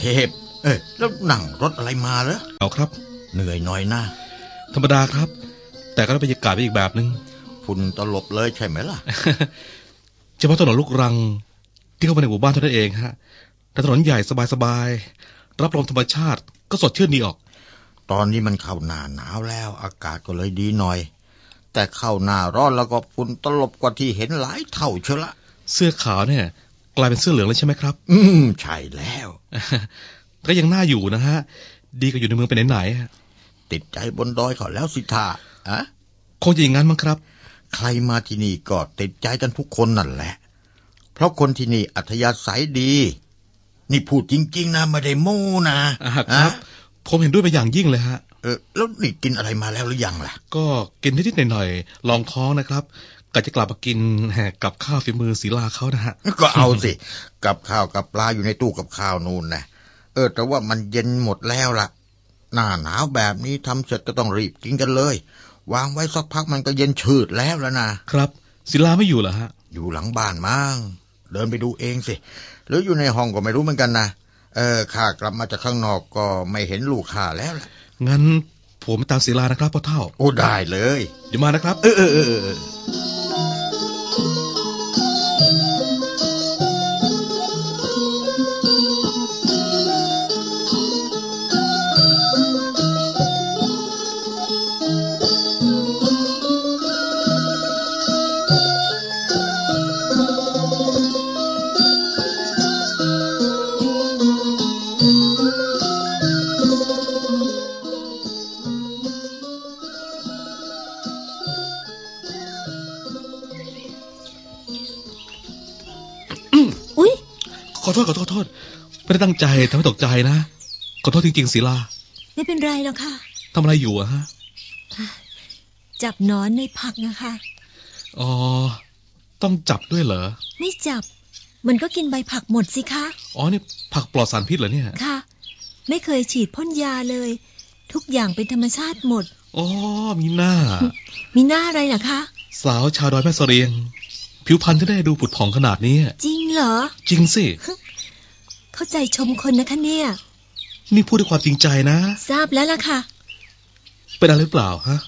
เทพ เอ้ยแล้วนั่งรถอะไรมาเหรอเอาครับ เหนื่อยหน่อยนะธรรมดาครับ แต่ก็ได้บรรยากาศไปอีกแบบหนึง่งฝุ่นตลบเลยใช่ไหมล่ะ เฉพาะถนนลูกรัง ที่เข้ามาในหมู่บ้านเท่านั้นเองฮะแต่ถนนใหญ่สบายๆรับลมธรรมชาติก็สดชื่นดีออก ตอนนี้มันเข้าหน้าหนาวแล้ว อากาศก็เลยดีหน่อย แต่เข้าหน้าร้อนแล้วก็ฝุ่นตลบกว่าที่เห็นหลายเท่าเชียวละเสื้อขาวเนี่ย กลายเป็นเสื้อเหลืองแล้วใช่ไหมครับ อืมใช่แล้ว ก็ยังน่าอยู่นะฮะ ดีกว่าอยู่ในเมืองไปไหนๆฮะติดใจบนดอยเขาแล้วสิท่าอะคงจะอย่างนั้นมั้งครับ ใครมาที่นี่ก็ติดใจกันทุกคนนั่นแหละ เพราะคนที่นี่อัธยาศัยดี นี่พูดจริง ๆ นะไม่ได้โม้นะอ่าครับอะผมเห็นด้วยไปนอย่างยิ่งเลยฮะเออแล้วนี่กินอะไรมาแล้วหรือยังล่ะ ก็กินนิดๆหน่อยๆลองท้องนะครับ กะจะกลับมากินแหกกับข้าวฝีมือศิลาเขานะฮะ ก็เอาสิกับข้าวกับปลาอยู่ในตู้กับข้าวนู่นนะเออ แต่ว่ามันเย็นหมดแล้วล่ะ หน้าหนาวแบบนี้ทำเสร็จก็ต้องรีบกินกันเลย วางไว้สักพักมันก็เย็นชืดแล้วแล้วนะครับ ศิลาไม่อยู่เหรอฮะ อยู่หลังบ้านมั้งเดินไปดูเองสิ หรืออยู่ในห้องก็ไม่รู้เหมือนกันนะเออข้ากลับมาจากข้างนอกก็ไม่เห็นลูกข้าแล้วล่ะงั้นผมไปตามศิลานะครับพ่อเท่า โอ้ได้เลยเดี๋ยวมานะครับ เออเออเออเออเอออุ๊ thank you. อโทษขอโทษขอโทษไม่ได้ตั้งใจทำให้ตกใจนะ ขอโทษจริงๆศิลา ไม่เป็นไรหรอกค่ะทำอะไรอยู่อะฮะ จับหนอนในผักนะคะ อ๋อ ต้องจับด้วยเหรอ ไม่จับ มันก็กินใบผักหมดสิคะ อ๋อนี่ผักปลอดสารพิษเหรอเนี่ย ค่ะ ไม่เคยฉีดพ่นยาเลย ทุกอย่างเป็นธรรมชาติหมด อ๋อ มีหน้า มีหน้าอะไรล่ะคะ สาวชาวดอยแม่เสรียง ผิวพรรณที่ได้ดูผุดผ่องขนาดนี้ จริงเหรอ จริงสิ เข้าใจชมคนนะคะเนี่ย นี่พูดด้วยความจริงใจนะ ทราบแล้วล่ะค่ะ เป็นอะไรหรือเปล่าฮะ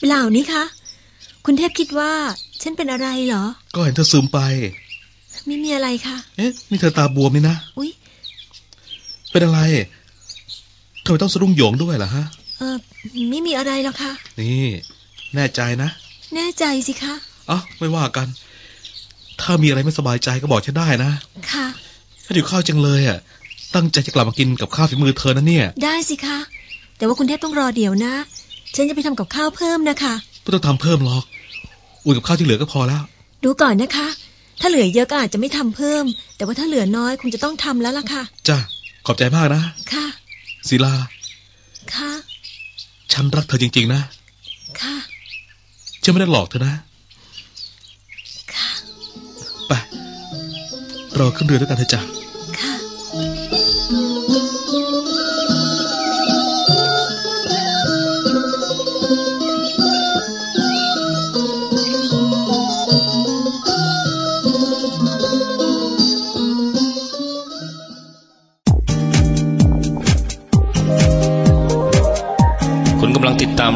เปล่านี่คะ คุณเทพคิดว่า ฉันเป็นอะไรเหรอ ก็เห็นเธอซึมไป ไม่มีอะไรค่ะ เอ๊ะ นี่เธอตาบวมนี่นะ อุ๊ย เป็นอะไรทำไมต้องสะดุ้งโหยงด้วยล่ะฮะ เออไม่มีอะไรหรอกค่ะ นี่ แน่ใจนะ แน่ใจสิคะเอ้าไม่ว่ากัน ถ้ามีอะไรไม่สบายใจก็บอกฉันได้นะ ค่ะถ้าอยู่ข้าวจังเลยอะ ตั้งใจจะกลับมากินกับข้าวฝีมือเธอนะเนี่ย ได้สิคะ แต่ว่าคุณเทพต้องรอเดี๋ยวนะ ฉันจะไปทำกับข้าวเพิ่มนะคะไม่ต้องทำเพิ่มหรอก อุ่นกับข้าวที่เหลือก็พอแล้ว ดูก่อนนะคะ ถ้าเหลือเยอะก็อาจจะไม่ทำเพิ่ม แต่ว่าถ้าเหลือน้อยคงจะต้องทำแล้วล่ะค่ะ จ้ะขอบใจมากนะ ค่ะศิลา ค่ะ ฉันรักเธอจริง ๆ นะ ค่ะ ฉันไม่ได้หลอกเธอนะค่ะไปเราขึ้นเรือด้วยกันเถอะจ้ะ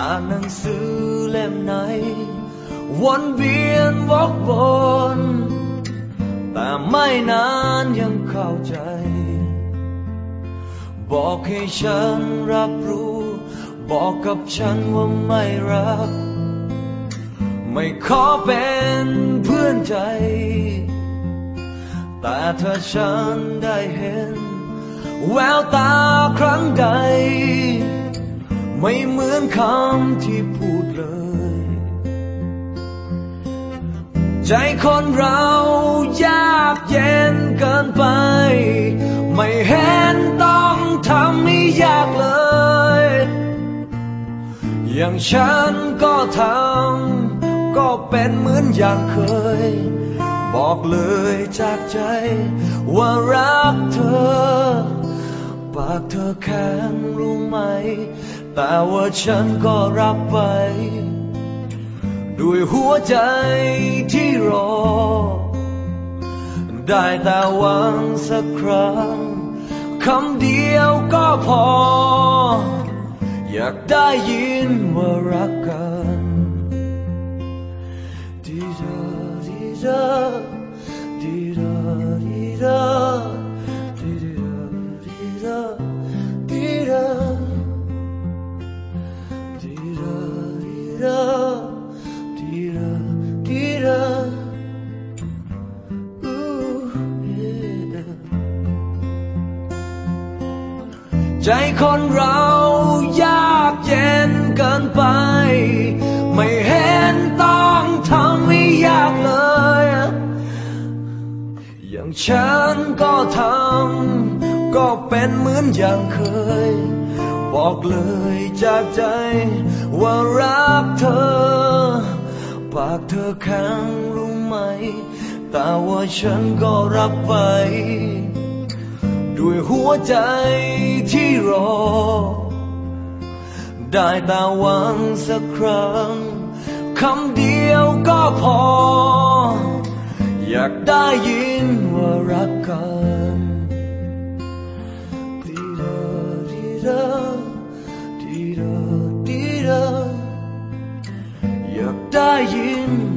อ่านหนังสือเล่มไหน วนเวียนวกวนแต่ไม่นานยังเข้าใจ บอกให้ฉันรับรู้ บอกกับฉันว่าไม่รัก ไม่ขอเป็นเพื่อนใจ แต่ถ้าฉันได้เห็น แววตาครั้งใด ไม่เหมือนคำที่พูดเลย ใจคนเรายากเย็นเกินไป ไม่เห็นต้องทำให้ยากเลย อย่างฉันก็ทำก็เป็นเหมือนอย่างเคย บอกเลยจากใจว่ารักเธอ ปากเธอแข็งรู้ไหม แต่ว่าฉันก็รับไป ด้วยหัวใจที่รอ ได้แต่หวังสักครั้งคำเดียวก็พอ อยากได้ยินว่ารักกันดีดาดีดาดีดาดีดา ดีดาดีดาดีดาดีดา Ooh, yeah. ใจคนเรายากเย็นเกินไป ไม่เห็นต้องทำให้ยากเลย อย่างฉันก็ทำก็เป็นเหมือนอย่างเคย บอกเลยจากใจว่ารักเธอ ปากเธอแข็งรู้ไหม แต่ว่าฉันก็รับไป ด้วยหัวใจที่รอ ได้แต่หวังสักครั้งคำเดียวก็พอ อยากได้ยินว่ารักกันดี อยากได้ยิน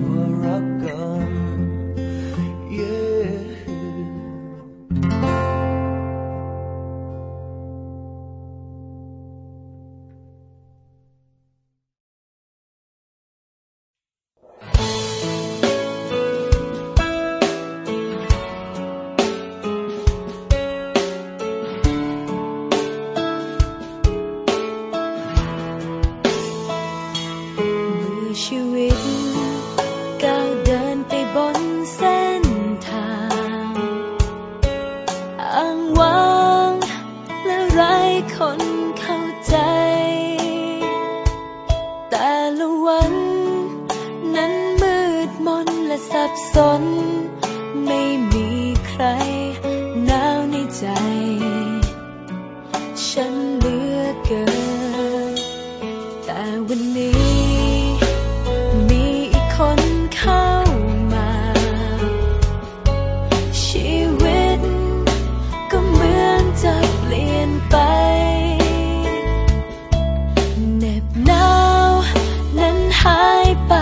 ฉันเหลือเกิน แต่วันนี้มีอีกคนเข้ามา ชีวิตก็เหมือนจะเปลี่ยนไปเหน็บหนาวนั้นหายไป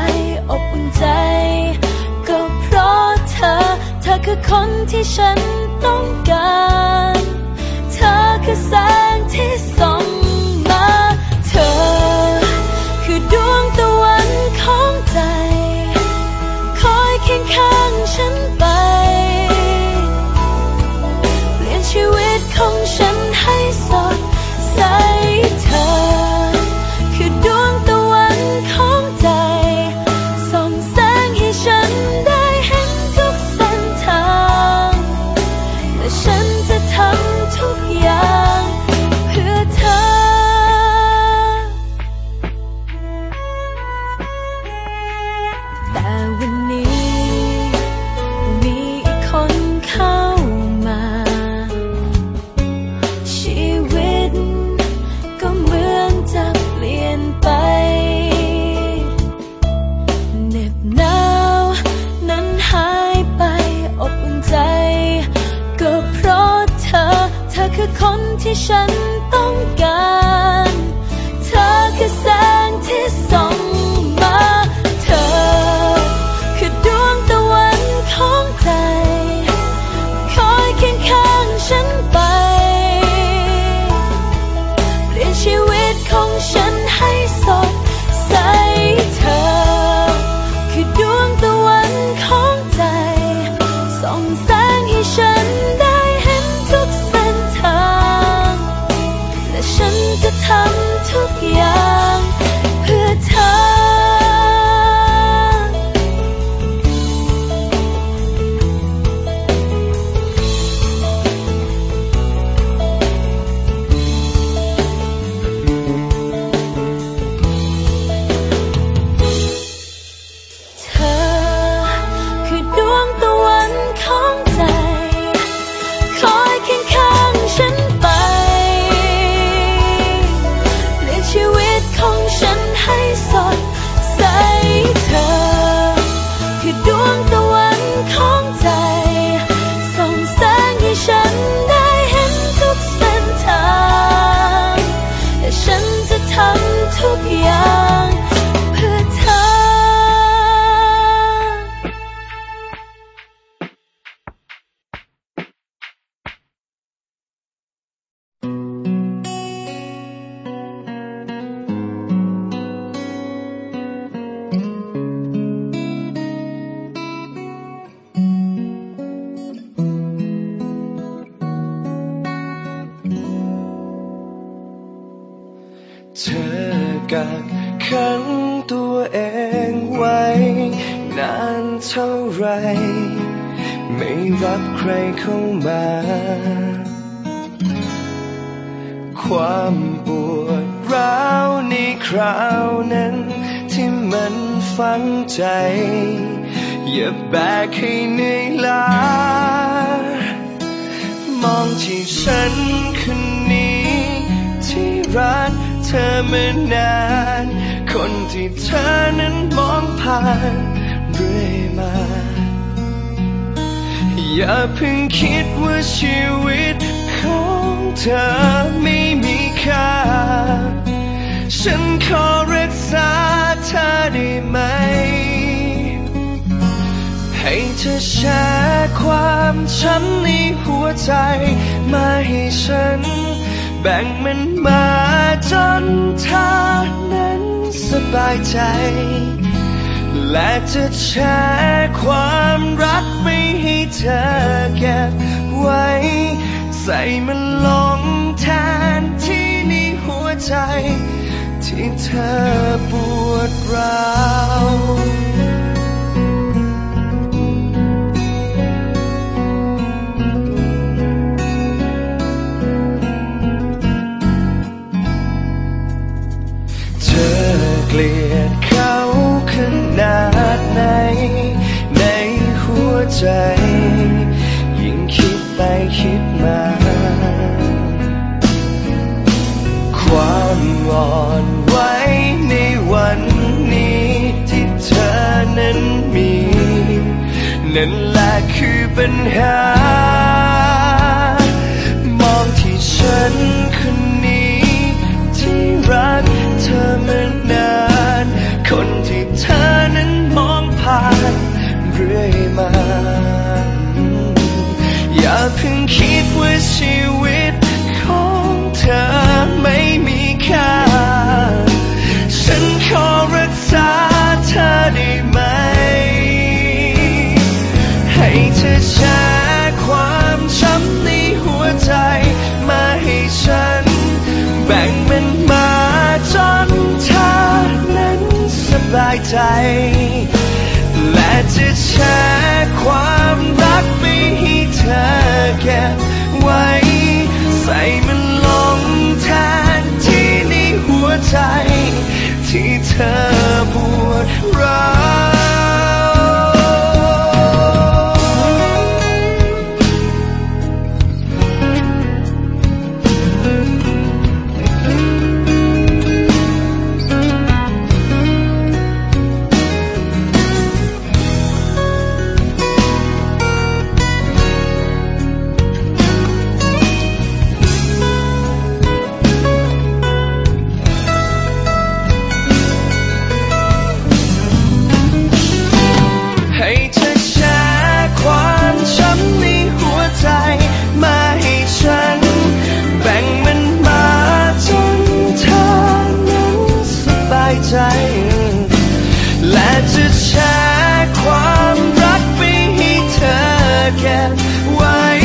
อบอุ่นใจ ก็เพราะเธอ เธอคือคนที่ฉันต้องการ เธอคือแสง taste some ความปวดร้าวในคราวนั้น ที่มันฝังใจ อย่าแบกให้เหนื่อยล้ามองที่ฉันคนนี้ ที่รักเธอมานาน คนที่เธอนั้นมองผ่านเรื่อยมา อย่าเพิ่งคิดว่าชีวิต ของเธอไม่มีค่า ฉันขอรักษาเธอได้ไหม ให้เธอแชร์ความช้ำในหัวใจ มาให้ฉัน แบ่งมันมาจนเธอนั้นสบายใจ และจะแชร์ความรักไปให้เธอเก็บไว้ ใส่มันลงแทนที่ในหัวใจ ที่เธอปวดร้าวเธอเกลียดเขาขนาดไหน ในหัวใจ ยิ่งคิดไปคิดมา นั่นแหละคือปัญหา แชร์ความรักไปให้เธอเก็บไว้ ใส่มันลงแทนที่ในหัวใจ ที่เธอปวดร้าว forget why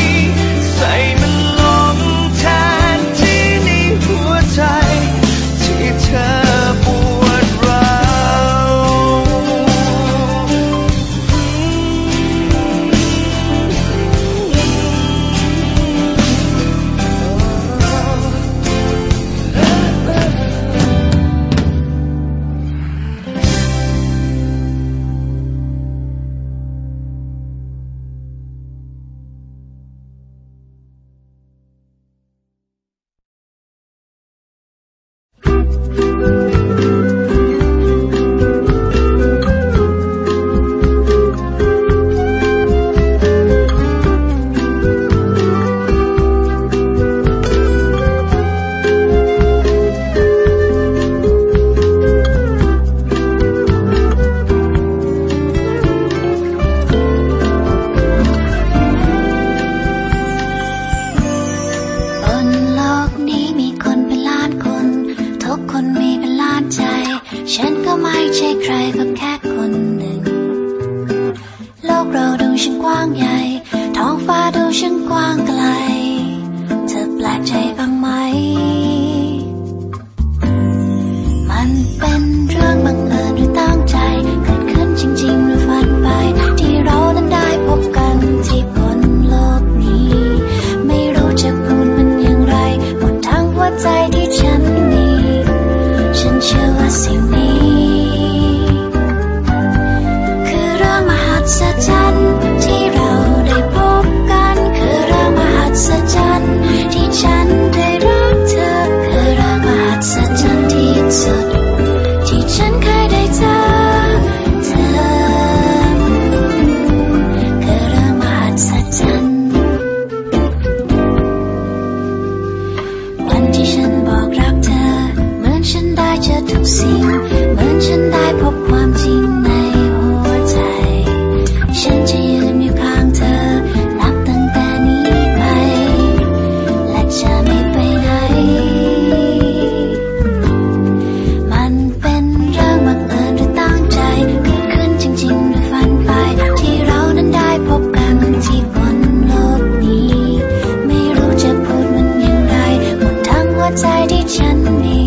ฉันมีฉั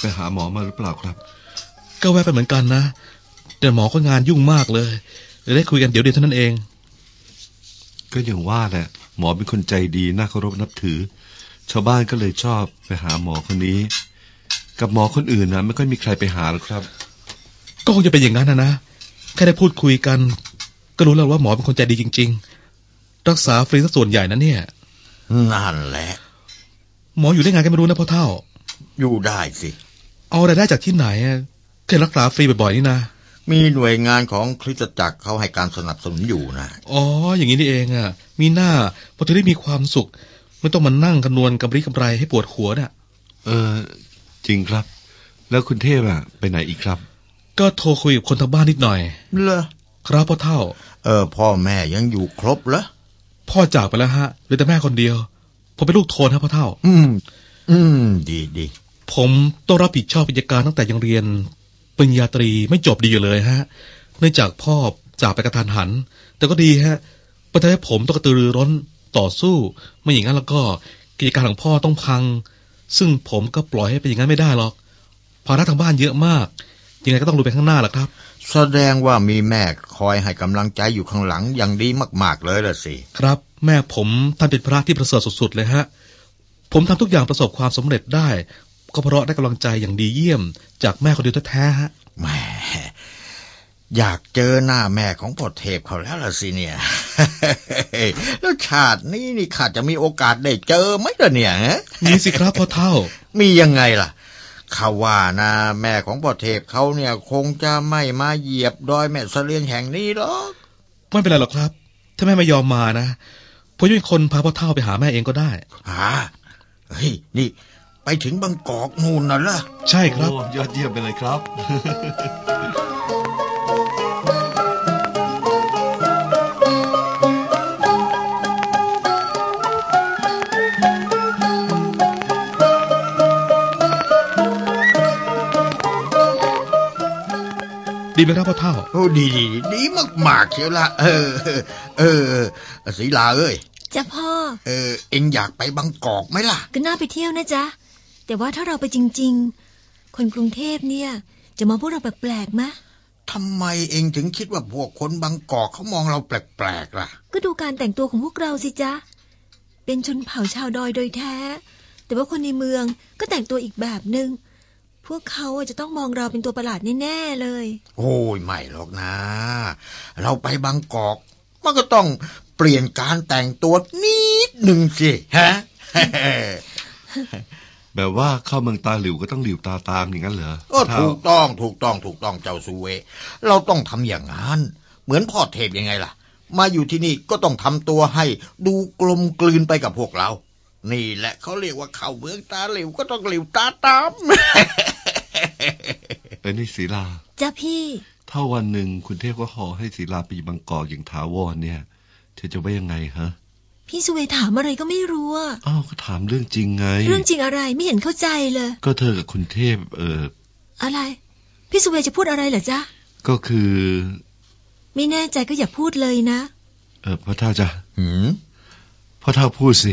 ไปหาหมอมาหรือเปล่าครับ ก็แวะไปเหมือนกันนะ แต่หมอก็งานยุ่งมากเลยเลยได้คุยกันเดี๋ยวเดียวเท่านั้นเอง ก็อย่างว่าแหละ หมอเป็นคนใจดีน่าเคารพนับถือ ชาวบ้านก็เลยชอบไปหาหมอคนนี้ กับหมอคนอื่นนะไม่ค่อยมีใครไปหาหรอกครับ ก็คงจะเป็นอย่างนั้นนะนะแค่ได้พูดคุยกัน ก็รู้แล้วว่าหมอเป็นคนใจดีจริง ๆ รักษาฟรีซะส่วนใหญ่นะเนี่ยนั่นแหละ หมออยู่ได้ไงก็ไม่รู้นะพ่อเท่า อยู่ได้สิ เอารายได้จากที่ไหนอะเคยรักษาฟรีบ่อยๆนี่นะ มีหน่วยงานของคริสตจักรเขาให้การสนับสนุนอยู่นะ อ๋อ อย่างนี้นี่เองอะ มีหน้าพอถึงได้มีความสุข ไม่ต้องมานั่งคำนวณกำไรกำไรให้ปวดหัวน่ะ เออ จริงครับ แล้วคุณเทพอะไปไหนอีกครับ ก็โทรคุยกับคนทางบ้านนิดหน่อยเลอครับพ่อเท่า เออ พ่อแม่ยังอยู่ครบเหรอ พ่อจากไปแล้วฮะเหลือแต่แม่คนเดียว ผมเป็นลูกโทนฮะพ่อเท่า อืม อืม ดีดี ผมต้องรับผิดชอบกิจการตั้งแต่ยังเรียนปริญญาตรีไม่จบดีอยู่เลยฮะ เนื่องจากพ่อจากไปกระทันหัน แต่ก็ดีฮะประเทศให้ผมต้องกระตือรือร้นต่อสู้ ไม่อย่างนั้นแล้วก็กิจการของพ่อต้องพัง ซึ่งผมก็ปล่อยให้เป็นอย่างนั้นไม่ได้หรอก ภาระทางบ้านเยอะมาก ยังไงก็ต้องลุยไปข้างหน้าแหละครับ แสดงว่ามีแม่คอยให้กำลังใจอยู่ข้างหลังอย่างดีมาก ๆ เลยละสิ ครับ แม่ผมท่านเป็นพระที่ประเสริฐสุดๆเลยฮะ ผมทำทุกอย่างประสบความสำเร็จได้ ก็เพราะได้กำลังใจอย่างดีเยี่ยม จากแม่คนเดียวแท้ๆฮะแหมอยากเจอหน้าแม่ของพ่อเทพเขาแล้วล่ะสิเนี่ย แล้วชาตินี้นี่ข้าจะมีโอกาสได้เจอไหมล่ะเนี่ยฮะมีสิครับพ่อเท่า มียังไงล่ะข้าว่านะแม่ของพ่อเทพเขาเนี่ยคงจะไม่มาเหยียบดอยแม่เสลียงแห่งนี้หรอกไม่เป็นไรหรอกครับ ถ้าแม่ไม่ยอมมานะผมจะเป็นคนพาพ่อเท่าไปหาแม่เองก็ได้หาเฮ้ยนี่ไป ถึงบางกอกนู่นน่ะล่ะ ใช่ครับโอ้ยอดเยี่ยมไปเลยครับ ดีไหมครับพ่อเท่า โอ้ดีดีดีดีมากๆเชียวละเออเออ เออศรีลาเอ้ย จ้ะพ่อ เออ เอ็งอยากไปบางกอกไหมล่ะ ก็น่าไปเที่ยวนะจ๊ะ แต่ว่าถ้าเราไปจริง ๆ คนกรุงเทพเนี่ย จะมองพวกเราแปลกๆมะทำไมเอ็งถึงคิดว่าพวกคนบางกอกเขามองเราแปลกๆล่ะ ก็ดูการแต่งตัวของพวกเราสิจ๊ะ เป็นชนเผ่าชาวดอยโดยแท้ แต่ว่าคนในเมืองก็แต่งตัวอีกแบบหนึง่งพวกเขาอะจะต้องมองเราเป็นตัวประหลาดแน่ๆเลย โอ้ยไม่หรอกนะ เราไปบางกอก มันก็ต้องเปลี่ยนการแต่งตัวนิดหนึ่งสิฮะ แบบว่าเข้าเมืองตาหลิวก็ต้องหลิวตาตามอย่างนั้นเหรอก็เท่าถูกต้องถูกต้องถูกต้องเจ้าสุเว เราต้องทำอย่างนั้น เหมือนพ่อเทพยังไงล่ะ มาอยู่ที่นี่ก็ต้องทำตัวให้ ดูกลมกลืนไปกับพวกเรา นี่แหละเขาเรียกว่าเข้าเมืองตาหลิวก็ต้องหลิวตาตามเป็นนี่ศีลาจ้ะพี่ ถ้าวันหนึ่งคุณเทพก็ขอให้ศีลาไปอยู่บางกอกอย่างถาวรเนี่ย เธอจะว่ายังไงฮะ พี่สุเวถามอะไรก็ไม่รู้อะอ้าวก็ถามเรื่องจริงไง เรื่องจริงอะไรไม่เห็นเข้าใจเลย ก็เธอกับคุณเทพ เออ อะไร พี่สุเวจะพูดอะไรเหรอจ๊ะ ก็คือ ไม่แน่ใจก็อย่าพูดเลยนะ เออพ่อเท่าจะหืมพ่อเท่าพูดสิ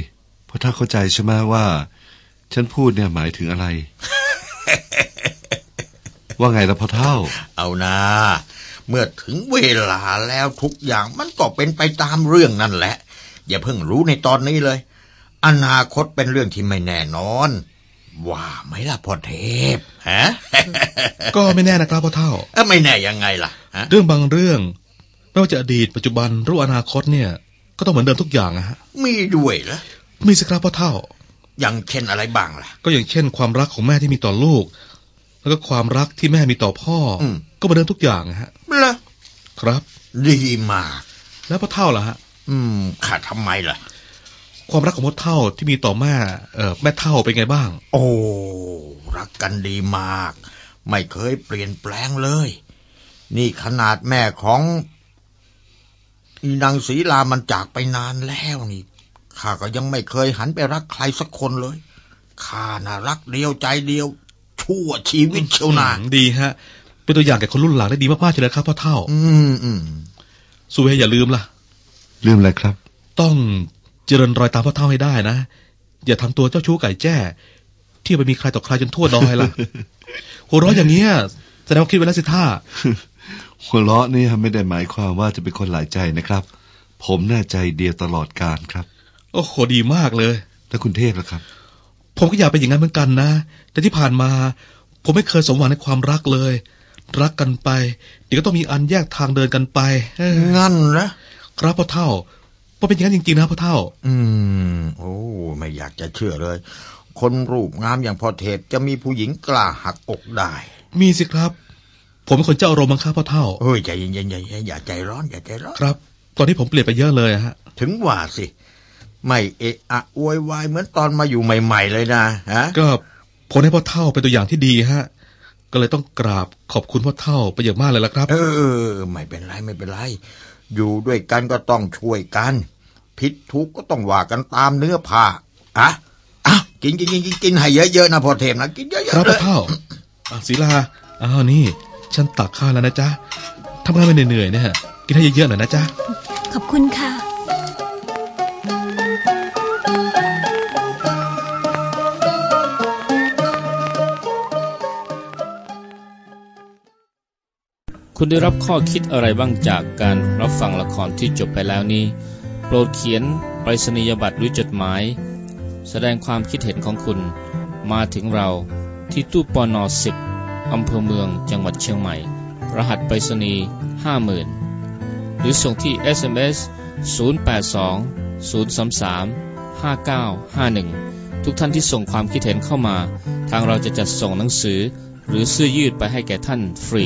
พ่อเท่าเข้าใจใช่ไหมว่า ฉันพูดเนี่ยหมายถึงอะไร ว่าไงล่ะพ่อเท่า เอานะเมื่อถึงเวลาแล้วทุกอย่างมันก็เป็นไปตามเรื่องนั่นแหละ อย่าเพิ่งรู้ในตอนนี้เลย อนาคตเป็นเรื่องที่ไม่แน่นอน ว่าไหมล่ะพ่อเทพฮะก็ไม่แน่นะครับพ่อเท่าเอ้าไม่แน่ยังไงล่ะฮะเรื่องบางเรื่องไม่ว่าจะอดีตปัจจุบันหรืออนาคตเนี่ย ก็ต้องเหมือนเดิมทุกอย่างอะฮะมีด้วยเหรอมีสิครับพ่อเท่า อย่างเช่นอะไรบ้างล่ะ ก็อย่างเช่น ความรักของแม่ที่มีต่อลูก แล้วก็ความรักที่แม่มีต่อพ่ออมก็เหมือนเดิมทุกอย่างอะฮะเหรอครับ ดีมาก แล้วพ่อเท่าล่ะฮะ อืมข้าทำไมล่ะ ความรักของพ่อเท่าที่มีต่อแม่เอ่อแม่เท่าเป็นไงบ้าง โอ้ รักกันดีมาก ไม่เคยเปลี่ยนแปลงเลย นี่ขนาดแม่ของอีนางศรีลามันจากไปนานแล้วนี่ข้าก็ยังไม่เคยหันไปรักใครสักคนเลยข้าน่ะรักเดียวใจเดียว ชั่วชีวิตเชียวนาอืมดีฮะ เป็นตัวอย่างแก่คนรุ่นหลังได้ดีมากๆเลยนะครับพ่อเท่า อืมอืมสุเวอย่าลืมล่ะ ลืมอะไรครับ ต้องเจริญรอยตามพ่อเท่าให้ได้นะ อย่าทำตัวเจ้าชู้ไก่แจ้ ที่ไปมีใครต่อใครจนทั่วดอยล่ะ หัวเราะอย่างเงี้ยแสดงว่าคิดไว้แล้วสิท่า หัวเราะนี่ไม่ได้หมายความว่าจะเป็นคนหลายใจนะครับ ผมแน่าใจเดียวตลอดการครับ โอ้โหดีมากเลย แล้วคุณเทพล่ะครับ ผมก็อยากเป็นอย่างนั้นเหมือนกันนะ แต่ที่ผ่านมา ผมไม่เคยสมหวังในความรักเลย รักกันไป เดี๋ยวก็ต้องมีอันแยกทางเดินกันไปเอ้ยงั้นนะ ครับพ่อเท่าพ่อเป็นอย่างนั้นจริงๆนะพ่อเท่า อืม โอ้ ไม่อยากจะเชื่อเลย คนรูปงามอย่างพ่อเทพจะมีผู้หญิงกล้าหักอกได้ มีสิครับ ผมเป็นคนเจ้าอารมณ์มั้งครับพ่อเท่าเฮ้ยใจเย็นๆอย่าอย่าใจร้อนอย่าใจร้อน ครับ ตอนนี้ผมเปลี่ยนไปเยอะเลยอะฮะ ถึงว่าสิ ไม่เอะอะโวยวายเหมือนตอนมาอยู่ใหม่ ๆ เลยนะฮะก็ผมให้พ่อเท่าเป็นตัวอย่างที่ดีฮะ ก็เลยต้องกราบขอบคุณพ่อเท่าไปอย่างมากเลยละครับ เออ ไม่เป็นไรไม่เป็นไร อยู่ด้วยกันก็ต้องช่วยกันผิดทุกข์ก็ต้องว่ากันตามเนื้อผ้าอะอะกินกินกินกินกินให้เยอะๆนะพ่อเทพนะกินเยครัอะบๆเลพ่อยเท่าอะศิลาอ้าวนี่ ฉันตักข้าวแล้วนะจ๊ะทำงานไม่เหนื่อยๆเนี่ยกินให้เยอะๆหน่อยนะจ๊ะขอบคุณค่ะ คุณได้รับข้อคิดอะไรบ้างจากการรับฟังละครที่จบไปแล้วนี้ โปรดเขียนไปรษณียบัตรหรือจดหมาย แสดงความคิดเห็นของคุณ มาถึงเราที่ตู้ปอนอสิบอำเภอเมืองจังหวัดเชียงใหม่ รหัสไปรษณีย์50,000 หรือส่งที่ SMS 082 033 5951 ทุกท่านที่ส่งความคิดเห็นเข้ามา ทางเราจะจัดส่งหนังสือ หรือเสื้อยืดไปให้แก่ท่านฟรี